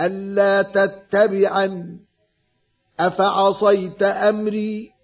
ألا تتبعن أفعصيت أمري